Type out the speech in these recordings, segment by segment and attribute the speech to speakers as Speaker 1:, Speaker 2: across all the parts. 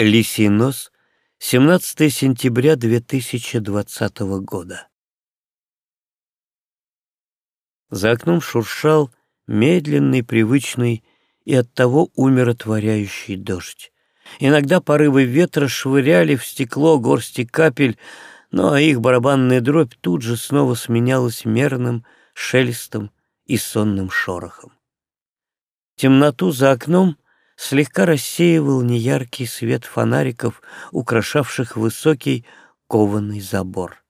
Speaker 1: Лисий нос, 17 сентября 2020 года. За окном шуршал медленный, привычный и оттого умиротворяющий дождь. Иногда порывы ветра швыряли в стекло горсти капель, но их барабанная дробь тут же снова сменялась мерным шелестом и сонным шорохом. Темноту за окном — слегка рассеивал неяркий свет фонариков, украшавших высокий кованый забор.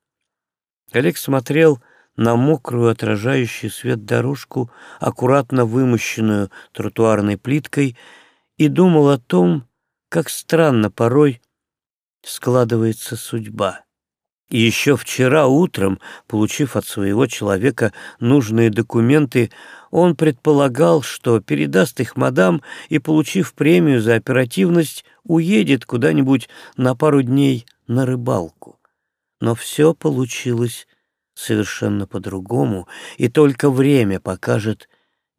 Speaker 1: Олег смотрел на мокрую, отражающую свет дорожку, аккуратно вымощенную тротуарной плиткой, и думал о том, как странно порой складывается судьба. И еще вчера утром, получив от своего человека нужные документы, он предполагал, что передаст их мадам и, получив премию за оперативность, уедет куда-нибудь на пару дней на рыбалку. Но все получилось совершенно по-другому, и только время покажет,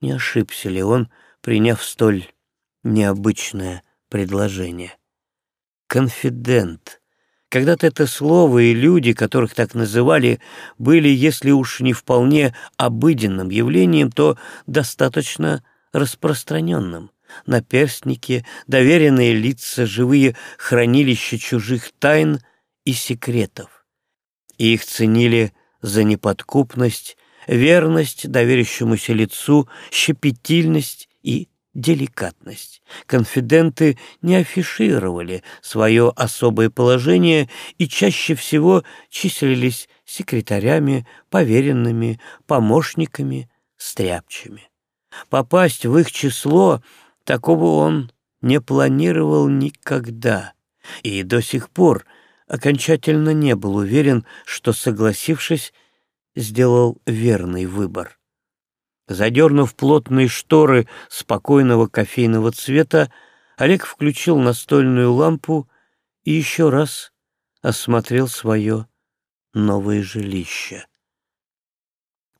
Speaker 1: не ошибся ли он, приняв столь необычное предложение. Конфидент — когда-то это слово и люди, которых так называли, были, если уж не вполне обыденным явлением, то достаточно распространенным. Наперстники, доверенные лица, живые хранилища чужих тайн и секретов. И их ценили за неподкупность, верность доверящемуся лицу, щепетильность и деликатность. Конфиденты не афишировали свое особое положение и чаще всего числились секретарями, поверенными, помощниками, стряпчими. Попасть в их число такого он не планировал никогда и до сих пор окончательно не был уверен, что, согласившись, сделал верный выбор. Задернув плотные шторы спокойного кофейного цвета, Олег включил настольную лампу и еще раз осмотрел свое новое жилище.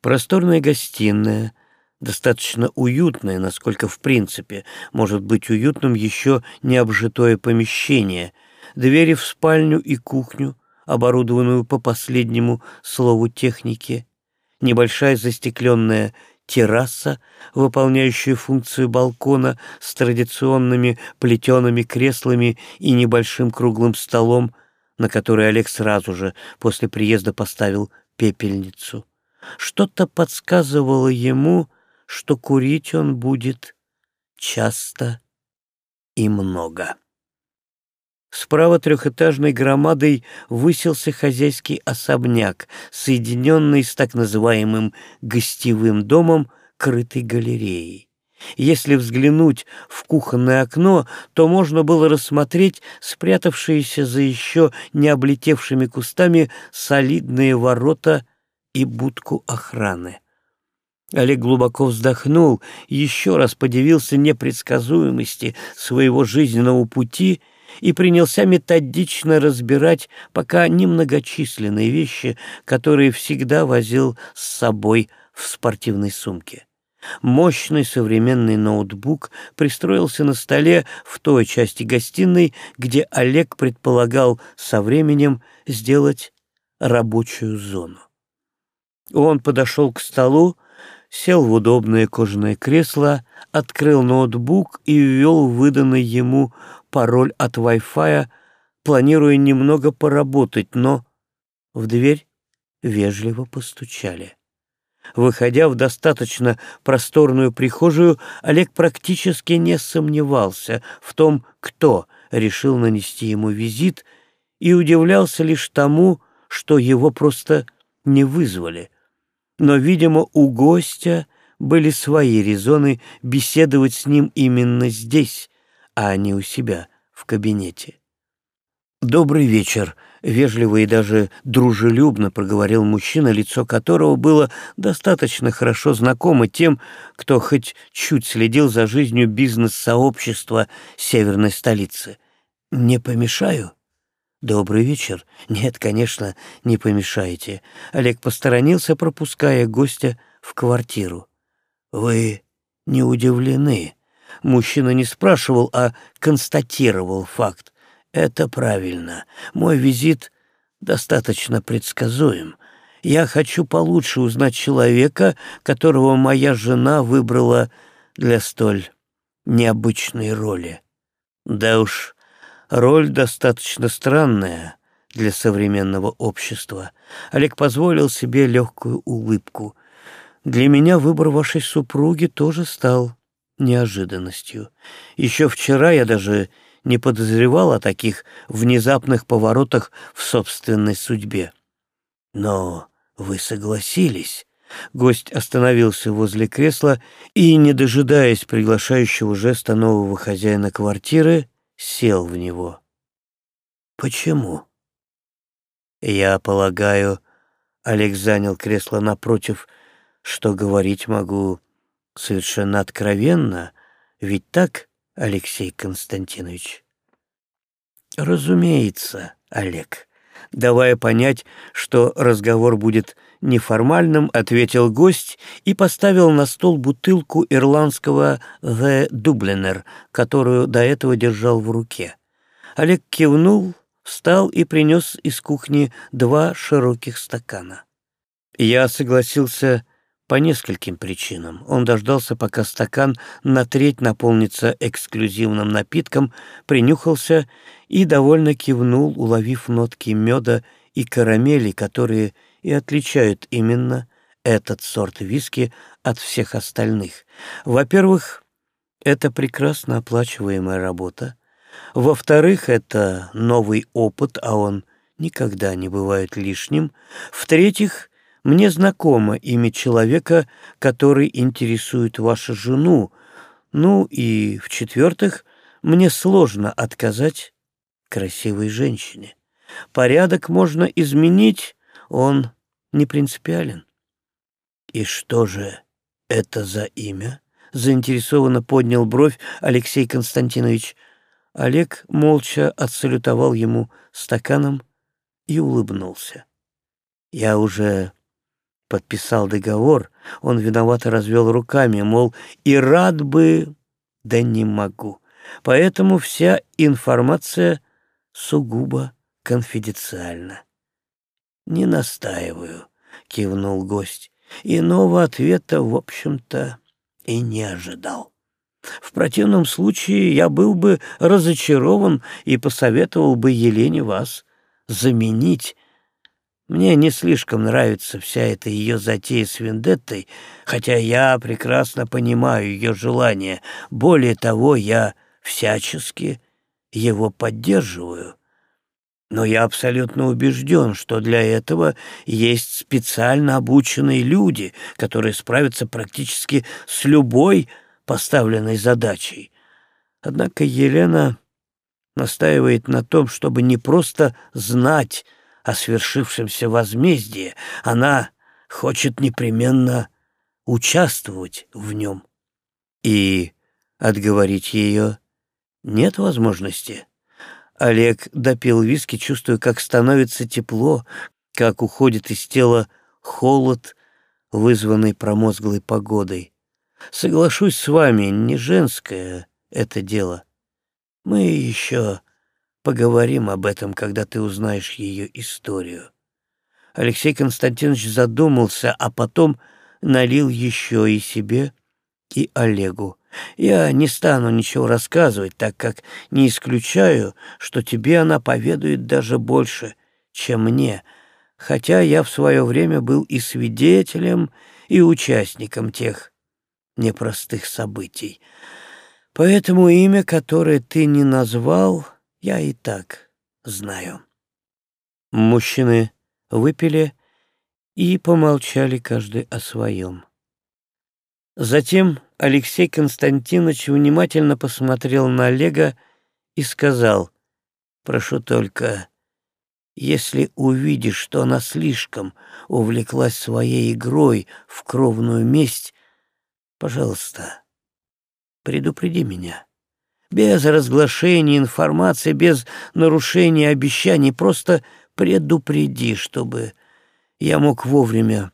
Speaker 1: Просторная гостиная, достаточно уютная, насколько в принципе может быть уютным еще необжитое помещение, двери в спальню и кухню, оборудованную по последнему слову техники, небольшая застекленная терраса, выполняющая функцию балкона с традиционными плетеными креслами и небольшим круглым столом, на который Олег сразу же после приезда поставил пепельницу. Что-то подсказывало ему, что курить он будет часто и много. Справа трехэтажной громадой высился хозяйский особняк, соединенный с так называемым гостевым домом крытой галереей. Если взглянуть в кухонное окно, то можно было рассмотреть спрятавшиеся за еще не облетевшими кустами солидные ворота и будку охраны. Олег глубоко вздохнул, еще раз подивился непредсказуемости своего жизненного пути и принялся методично разбирать пока немногочисленные вещи, которые всегда возил с собой в спортивной сумке. Мощный современный ноутбук пристроился на столе в той части гостиной, где Олег предполагал со временем сделать рабочую зону. Он подошел к столу, сел в удобное кожаное кресло, открыл ноутбук и ввел выданный ему пароль от Wi-Fi, планируя немного поработать, но в дверь вежливо постучали. Выходя в достаточно просторную прихожую, Олег практически не сомневался в том, кто решил нанести ему визит, и удивлялся лишь тому, что его просто не вызвали. Но, видимо, у гостя были свои резоны беседовать с ним именно здесь, а не у себя в кабинете. «Добрый вечер», — вежливо и даже дружелюбно проговорил мужчина, лицо которого было достаточно хорошо знакомо тем, кто хоть чуть следил за жизнью бизнес-сообщества северной столицы. «Не помешаю?» «Добрый вечер. Нет, конечно, не помешаете». Олег посторонился, пропуская гостя в квартиру. «Вы не удивлены?» Мужчина не спрашивал, а констатировал факт. Это правильно. Мой визит достаточно предсказуем. Я хочу получше узнать человека, которого моя жена выбрала для столь необычной роли. Да уж, роль достаточно странная для современного общества. Олег позволил себе легкую улыбку. Для меня выбор вашей супруги тоже стал неожиданностью. Еще вчера я даже не подозревал о таких внезапных поворотах в собственной судьбе. Но вы согласились. Гость остановился возле кресла и, не дожидаясь приглашающего жеста нового хозяина квартиры, сел в него. Почему? Я полагаю, Олег занял кресло напротив, что говорить могу совершенно откровенно, ведь так, Алексей Константинович? Разумеется, Олег. Давая понять, что разговор будет неформальным, ответил гость и поставил на стол бутылку ирландского «The Dubliner», которую до этого держал в руке. Олег кивнул, встал и принес из кухни два широких стакана. Я согласился по нескольким причинам. Он дождался, пока стакан на треть наполнится эксклюзивным напитком, принюхался и довольно кивнул, уловив нотки меда и карамели, которые и отличают именно этот сорт виски от всех остальных. Во-первых, это прекрасно оплачиваемая работа. Во-вторых, это новый опыт, а он никогда не бывает лишним. В-третьих, мне знакомо имя человека, который интересует вашу жену. Ну и, в-четвертых, мне сложно отказать красивой женщине. Порядок можно изменить, он не принципиален. И что же это за имя? Заинтересованно поднял бровь Алексей Константинович. Олег молча отсалютовал ему стаканом и улыбнулся. Я уже подписал договор, он виновато развел руками, мол, и рад бы, да не могу. Поэтому вся информация сугубо конфиденциальна. «Не настаиваю», — кивнул гость. Иного ответа, в общем-то, и не ожидал. В противном случае я был бы разочарован и посоветовал бы Елене вас заменить мне не слишком нравится вся эта ее затея с Вендеттой, хотя я прекрасно понимаю ее желание. Более того, я всячески его поддерживаю. Но я абсолютно убежден, что для этого есть специально обученные люди, которые справятся практически с любой поставленной задачей. Однако Елена настаивает на том, чтобы не просто знать, о свершившемся возмездии, она хочет непременно участвовать в нем. И отговорить ее нет возможности. Олег допил виски, чувствуя, как становится тепло, как уходит из тела холод, вызванный промозглой погодой. Соглашусь с вами, не женское это дело. Мы еще Поговорим об этом, когда ты узнаешь ее историю. Алексей Константинович задумался, а потом налил еще и себе, и Олегу. Я не стану ничего рассказывать, так как не исключаю, что тебе она поведает даже больше, чем мне, хотя я в свое время был и свидетелем, и участником тех непростых событий. Поэтому имя, которое ты не назвал, я и так знаю. Мужчины выпили и помолчали каждый о своем. Затем Алексей Константинович внимательно посмотрел на Олега и сказал, «Прошу только, если увидишь, что она слишком увлеклась своей игрой в кровную месть, пожалуйста, предупреди меня» без разглашения информации, без нарушения обещаний, просто предупреди, чтобы я мог вовремя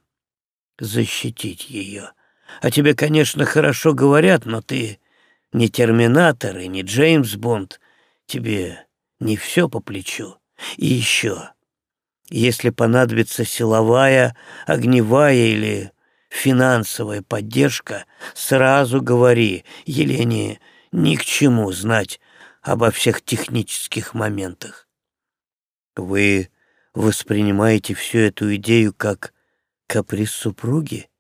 Speaker 1: защитить ее. А тебе, конечно, хорошо говорят, но ты не Терминатор и не Джеймс Бонд. Тебе не все по плечу. И еще, если понадобится силовая, огневая или финансовая поддержка, сразу говори, Елене ни к чему знать обо всех технических моментах. Вы воспринимаете всю эту идею как каприз супруги?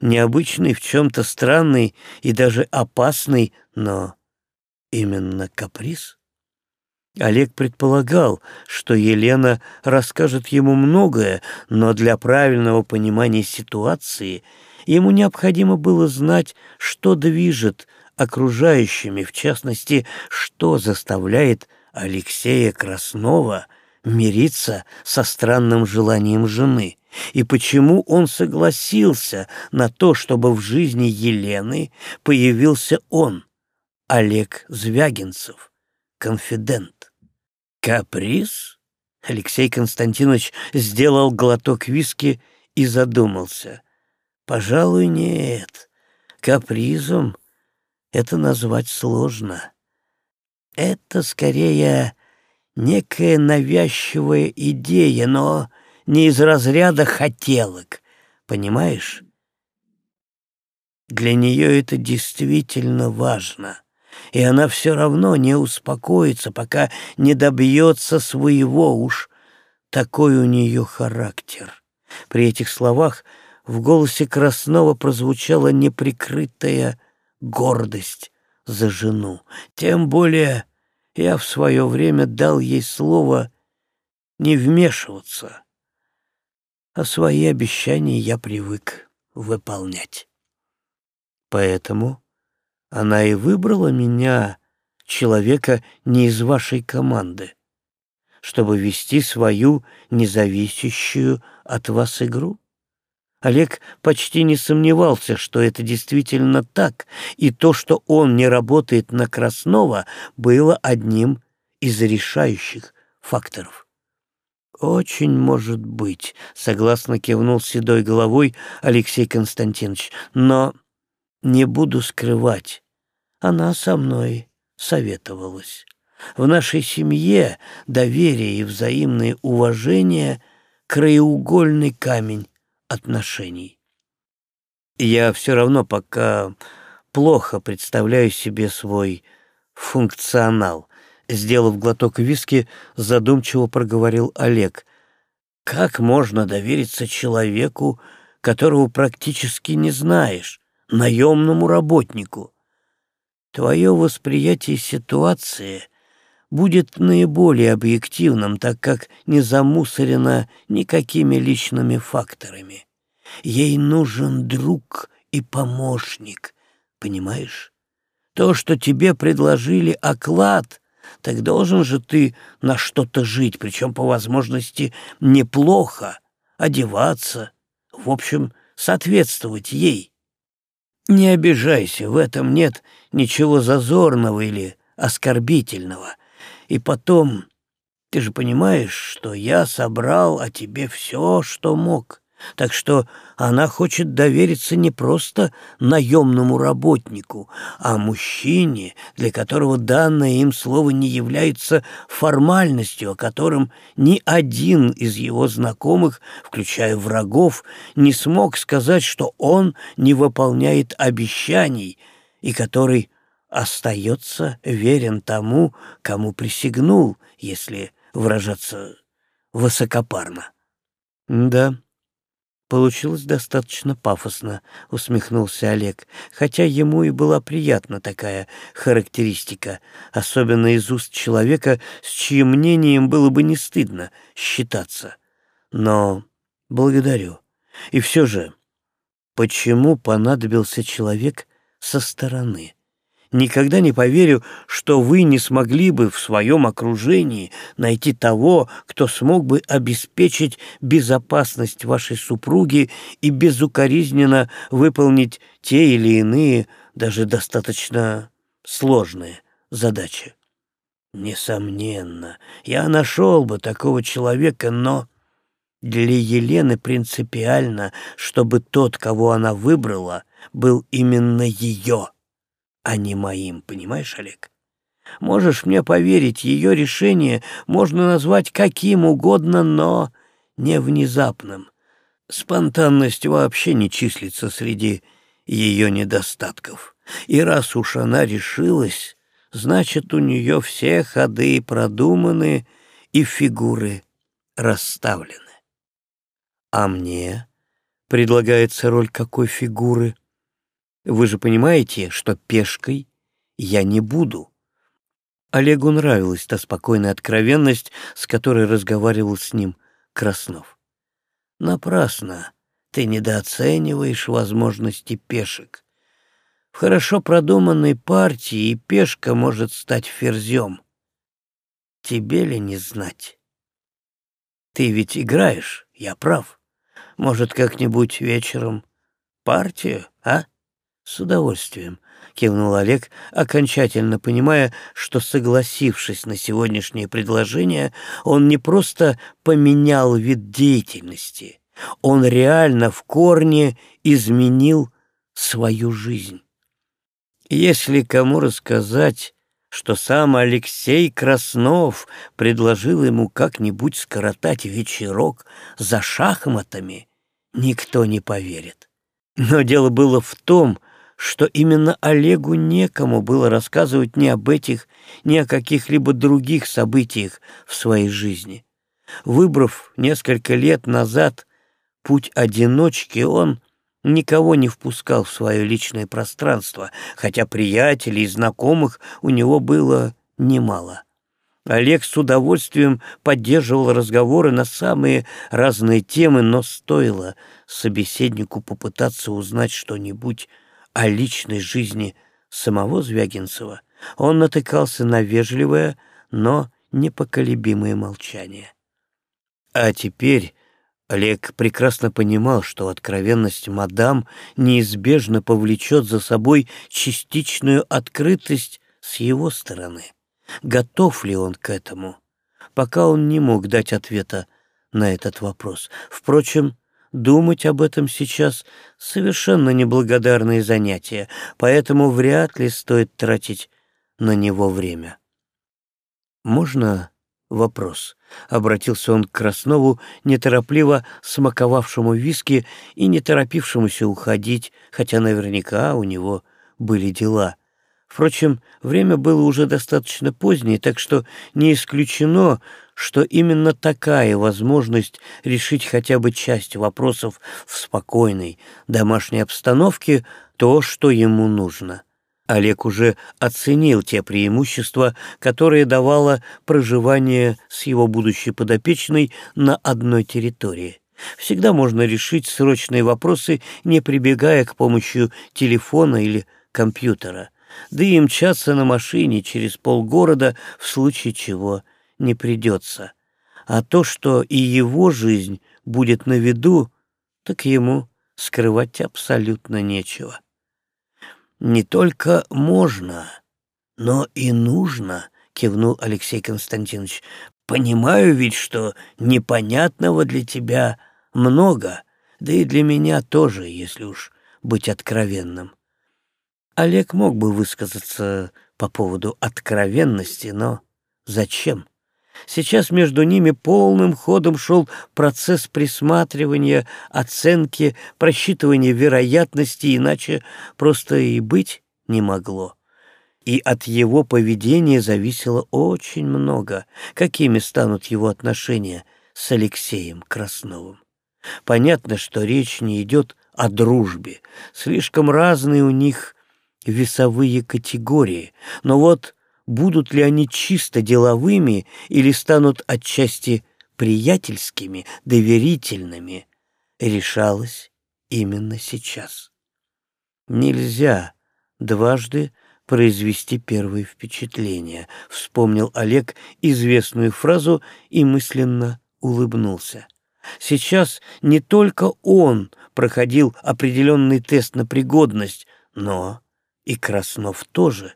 Speaker 1: Необычный, в чем-то странный и даже опасный, но именно каприз? Олег предполагал, что Елена расскажет ему многое, но для правильного понимания ситуации ему необходимо было знать, что движет окружающими, в частности, что заставляет Алексея Краснова мириться со странным желанием жены, и почему он согласился на то, чтобы в жизни Елены появился он, Олег Звягинцев, конфидент. Каприз? Алексей Константинович сделал глоток виски и задумался. Пожалуй, нет. Капризом это назвать сложно. Это скорее некая навязчивая идея, но не из разряда хотелок, понимаешь? Для нее это действительно важно, и она все равно не успокоится, пока не добьется своего уж. Такой у нее характер. При этих словах в голосе Краснова прозвучала неприкрытая гордость за жену. Тем более я в свое время дал ей слово не вмешиваться, а свои обещания я привык выполнять. Поэтому она и выбрала меня, человека не из вашей команды, чтобы вести свою независящую от вас игру. Олег почти не сомневался, что это действительно так, и то, что он не работает на Краснова, было одним из решающих факторов. «Очень может быть», — согласно кивнул седой головой Алексей Константинович, «но не буду скрывать, она со мной советовалась. В нашей семье доверие и взаимное уважение — краеугольный камень отношений. Я все равно пока плохо представляю себе свой функционал. Сделав глоток виски, задумчиво проговорил Олег. Как можно довериться человеку, которого практически не знаешь, наемному работнику? Твое восприятие ситуации будет наиболее объективным, так как не замусорено никакими личными факторами. Ей нужен друг и помощник, понимаешь? То, что тебе предложили оклад, так должен же ты на что-то жить, причем по возможности неплохо, одеваться, в общем, соответствовать ей. Не обижайся, в этом нет ничего зазорного или оскорбительного — и потом, ты же понимаешь, что я собрал о тебе все, что мог. Так что она хочет довериться не просто наемному работнику, а мужчине, для которого данное им слово не является формальностью, о котором ни один из его знакомых, включая врагов, не смог сказать, что он не выполняет обещаний, и который остается верен тому, кому присягнул, если выражаться высокопарно. Да, получилось достаточно пафосно, усмехнулся Олег, хотя ему и была приятна такая характеристика, особенно из уст человека, с чьим мнением было бы не стыдно считаться. Но благодарю. И все же, почему понадобился человек со стороны? Никогда не поверю, что вы не смогли бы в своем окружении найти того, кто смог бы обеспечить безопасность вашей супруги и безукоризненно выполнить те или иные, даже достаточно сложные задачи. Несомненно, я нашел бы такого человека, но для Елены принципиально, чтобы тот, кого она выбрала, был именно ее а не моим, понимаешь, Олег? Можешь мне поверить, ее решение можно назвать каким угодно, но не внезапным. Спонтанность вообще не числится среди ее недостатков. И раз уж она решилась, значит, у нее все ходы продуманы и фигуры расставлены. А мне предлагается роль какой фигуры? Вы же понимаете, что пешкой я не буду. Олегу нравилась та спокойная откровенность, с которой разговаривал с ним Краснов. Напрасно ты недооцениваешь возможности пешек. В хорошо продуманной партии и пешка может стать ферзем. Тебе ли не знать? Ты ведь играешь, я прав. Может, как-нибудь вечером партию, а? С удовольствием, кивнул Олег, окончательно понимая, что, согласившись на сегодняшнее предложение, он не просто поменял вид деятельности, он реально в корне изменил свою жизнь. Если кому рассказать, что сам Алексей Краснов предложил ему как-нибудь скоротать вечерок за шахматами, никто не поверит. Но дело было в том, что именно Олегу некому было рассказывать ни об этих, ни о каких-либо других событиях в своей жизни. Выбрав несколько лет назад путь одиночки, он никого не впускал в свое личное пространство, хотя приятелей и знакомых у него было немало. Олег с удовольствием поддерживал разговоры на самые разные темы, но стоило собеседнику попытаться узнать что-нибудь о личной жизни самого Звягинцева, он натыкался на вежливое, но непоколебимое молчание. А теперь Олег прекрасно понимал, что откровенность мадам неизбежно повлечет за собой частичную открытость с его стороны. Готов ли он к этому? Пока он не мог дать ответа на этот вопрос. Впрочем, думать об этом сейчас совершенно неблагодарное занятие, поэтому вряд ли стоит тратить на него время. «Можно вопрос?» — обратился он к Краснову, неторопливо смаковавшему виски и не торопившемуся уходить, хотя наверняка у него были дела. Впрочем, время было уже достаточно позднее, так что не исключено, что именно такая возможность решить хотя бы часть вопросов в спокойной домашней обстановке — то, что ему нужно. Олег уже оценил те преимущества, которые давало проживание с его будущей подопечной на одной территории. Всегда можно решить срочные вопросы, не прибегая к помощи телефона или компьютера, да и мчаться на машине через полгорода в случае чего не придется. А то, что и его жизнь будет на виду, так ему скрывать абсолютно нечего. «Не только можно, но и нужно», — кивнул Алексей Константинович. «Понимаю ведь, что непонятного для тебя много, да и для меня тоже, если уж быть откровенным». Олег мог бы высказаться по поводу откровенности, но зачем? Сейчас между ними полным ходом шел процесс присматривания, оценки, просчитывания вероятности, иначе просто и быть не могло. И от его поведения зависело очень много, какими станут его отношения с Алексеем Красновым. Понятно, что речь не идет о дружбе, слишком разные у них весовые категории, но вот будут ли они чисто деловыми или станут отчасти приятельскими, доверительными, решалось именно сейчас. Нельзя дважды произвести первое впечатление, вспомнил Олег известную фразу и мысленно улыбнулся. Сейчас не только он проходил определенный тест на пригодность, но и Краснов тоже.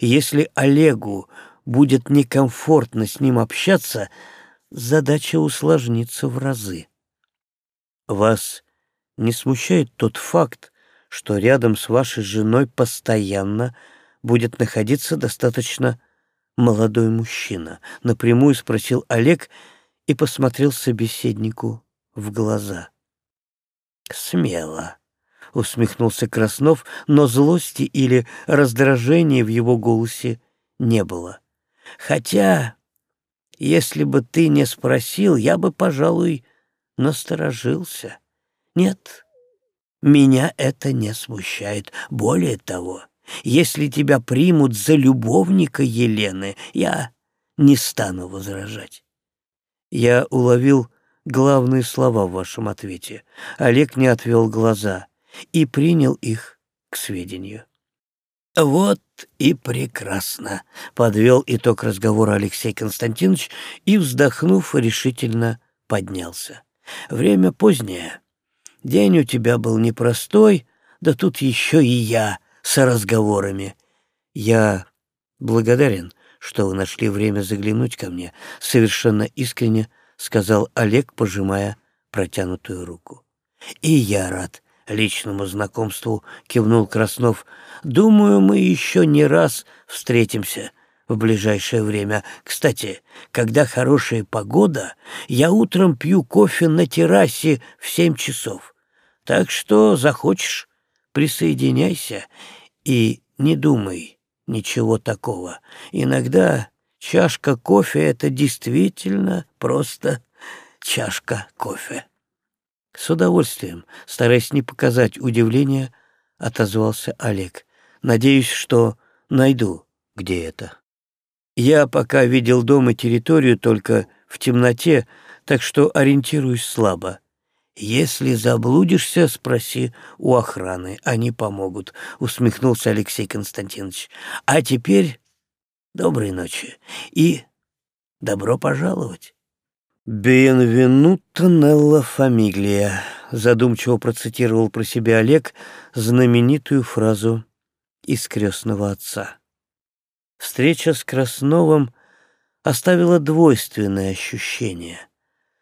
Speaker 1: Если Олегу будет некомфортно с ним общаться, задача усложнится в разы. Вас не смущает тот факт, что рядом с вашей женой постоянно будет находиться достаточно молодой мужчина?» — напрямую спросил Олег и посмотрел собеседнику в глаза. «Смело», — усмехнулся Краснов, но злости или раздражения в его голосе не было. «Хотя, если бы ты не спросил, я бы, пожалуй, насторожился. Нет, меня это не смущает. Более того, если тебя примут за любовника Елены, я не стану возражать. Я уловил главные слова в вашем ответе. Олег не отвел глаза и принял их к сведению. «Вот и прекрасно», — подвел итог разговора Алексей Константинович и, вздохнув, решительно поднялся. «Время позднее. День у тебя был непростой, да тут еще и я с разговорами. Я благодарен, что вы нашли время заглянуть ко мне, совершенно искренне сказал Олег, пожимая протянутую руку. И я рад личному знакомству, кивнул Краснов. Думаю, мы еще не раз встретимся в ближайшее время. Кстати, когда хорошая погода, я утром пью кофе на террасе в семь часов. Так что захочешь, присоединяйся и не думай ничего такого. Иногда чашка кофе — это действительно просто чашка кофе. С удовольствием, стараясь не показать удивления, отозвался Олег. Надеюсь, что найду, где это. Я пока видел дом и территорию только в темноте, так что ориентируюсь слабо. «Если заблудишься, спроси у охраны, они помогут», — усмехнулся Алексей Константинович. «А теперь доброй ночи и добро пожаловать». «Бенвенута нелла фамилия», — задумчиво процитировал про себя Олег знаменитую фразу из «Крестного отца». Встреча с Красновым оставила двойственное ощущение.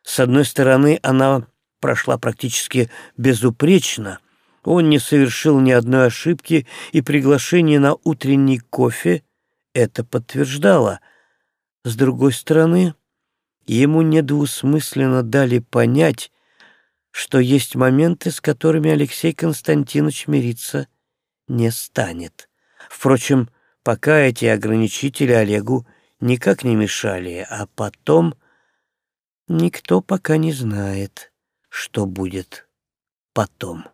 Speaker 1: С одной стороны, она прошла практически безупречно, он не совершил ни одной ошибки, и приглашение на утренний кофе это подтверждало. С другой стороны, ему недвусмысленно дали понять, что есть моменты, с которыми Алексей Константинович мириться не станет. Впрочем, пока эти ограничители Олегу никак не мешали, а потом никто пока не знает что будет потом.